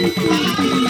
Gracias.